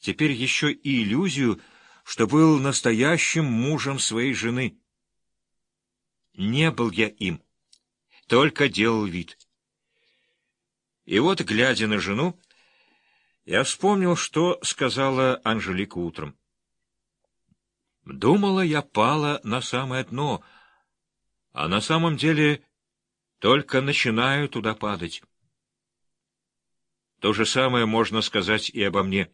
теперь еще и иллюзию, что был настоящим мужем своей жены. Не был я им, только делал вид. И вот, глядя на жену, я вспомнил, что сказала Анжелика утром. Думала, я пала на самое дно, а на самом деле только начинаю туда падать. То же самое можно сказать и обо мне.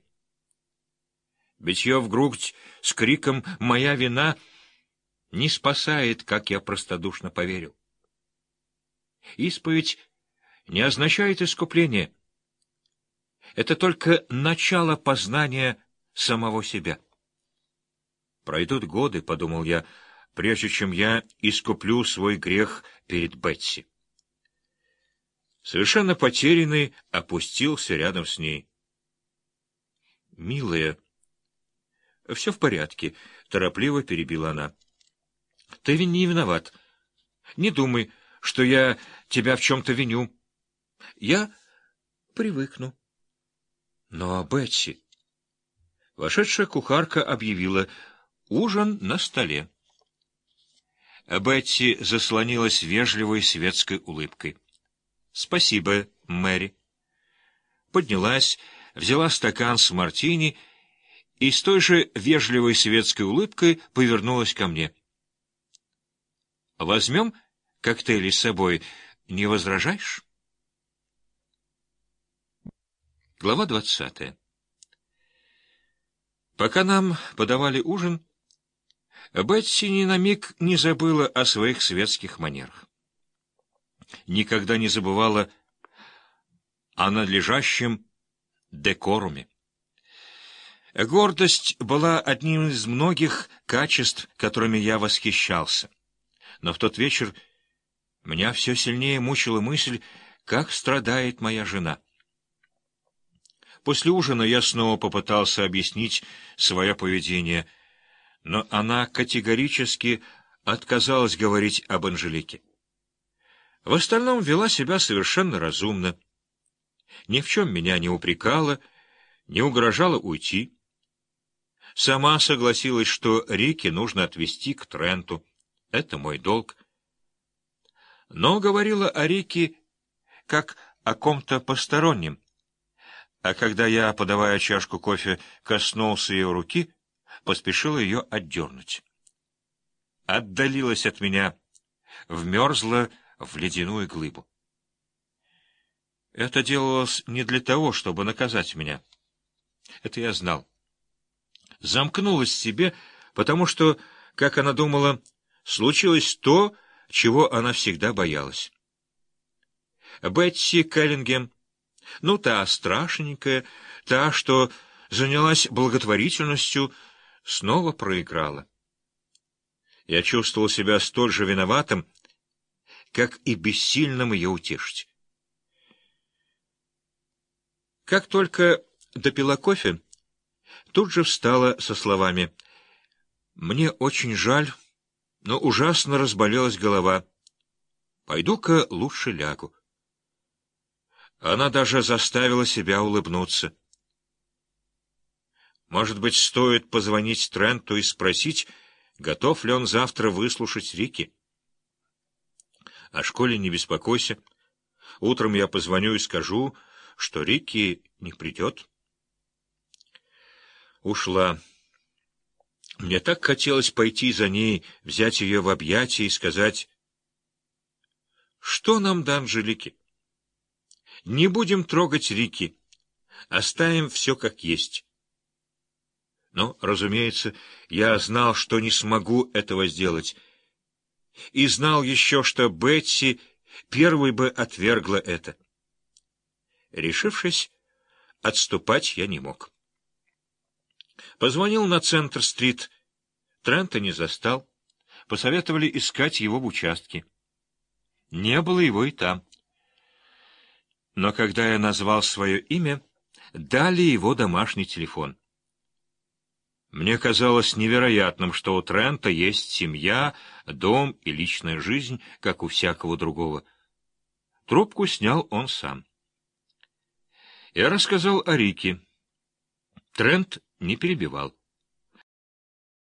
Битье в грудь с криком «Моя вина!» не спасает, как я простодушно поверил. Исповедь не означает искупление. Это только начало познания самого себя. Пройдут годы, — подумал я, — прежде чем я искуплю свой грех перед Бетси. Совершенно потерянный опустился рядом с ней. — Милая, все в порядке, — торопливо перебила она. — Ты не виноват. Не думай, что я тебя в чем-то виню. Я привыкну. Но Бетси... Вошедшая кухарка объявила ужин на столе. Бетси заслонилась вежливой светской улыбкой. — Спасибо, Мэри. Поднялась, взяла стакан с мартини и с той же вежливой светской улыбкой повернулась ко мне. — Возьмем коктейли с собой, не возражаешь? Глава двадцатая Пока нам подавали ужин, Бетси ни на миг не забыла о своих светских манерах. Никогда не забывала о надлежащем декоруме. Гордость была одним из многих качеств, которыми я восхищался. Но в тот вечер меня все сильнее мучила мысль, как страдает моя жена. После ужина я снова попытался объяснить свое поведение, но она категорически отказалась говорить об Анжелике. В остальном вела себя совершенно разумно. Ни в чем меня не упрекала, не угрожала уйти. Сама согласилась, что Рике нужно отвезти к Тренту. Это мой долг. Но говорила о Рике как о ком-то постороннем, а когда я, подавая чашку кофе, коснулся ее руки, поспешил ее отдернуть. Отдалилась от меня, вмерзла в ледяную глыбу. Это делалось не для того, чтобы наказать меня. Это я знал. Замкнулась в себе, потому что, как она думала, случилось то, чего она всегда боялась. Бетси Келлингем ну, та страшненькая, та, что занялась благотворительностью, снова проиграла. Я чувствовал себя столь же виноватым, как и бессильным ее утешить. Как только допила кофе, тут же встала со словами «Мне очень жаль, но ужасно разболелась голова. Пойду-ка лучше лягу». Она даже заставила себя улыбнуться. Может быть, стоит позвонить Тренту и спросить, готов ли он завтра выслушать Рики? О школе не беспокойся. Утром я позвоню и скажу, что Рики не придет. Ушла. Мне так хотелось пойти за ней, взять ее в объятия и сказать, что нам до Анжелики? Не будем трогать Рики. Оставим все как есть. Но, разумеется, я знал, что не смогу этого сделать. И знал еще, что Бетси первой бы отвергла это. Решившись, отступать я не мог. Позвонил на Центр-стрит. Трента не застал. Посоветовали искать его в участке. Не было его и там но когда я назвал свое имя, дали его домашний телефон. Мне казалось невероятным, что у Трента есть семья, дом и личная жизнь, как у всякого другого. Трубку снял он сам. Я рассказал о Рике. Трент не перебивал.